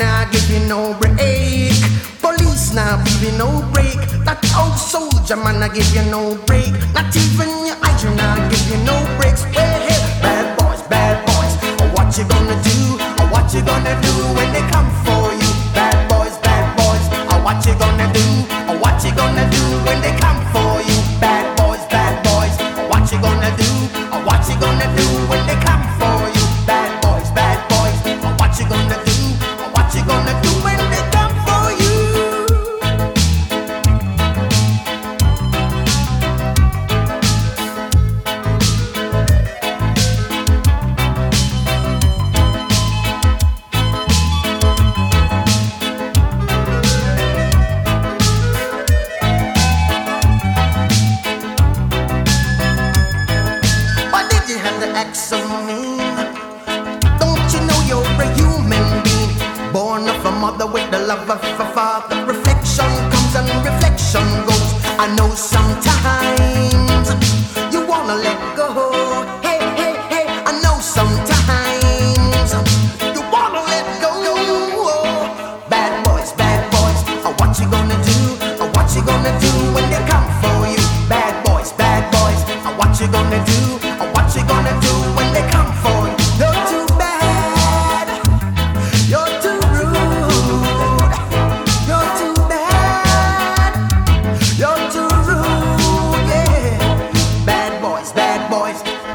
Now give you no break. Police now give you no break. That old soldier man I give you no break. Not even love of a father. Reflection comes and reflection goes. I know sometimes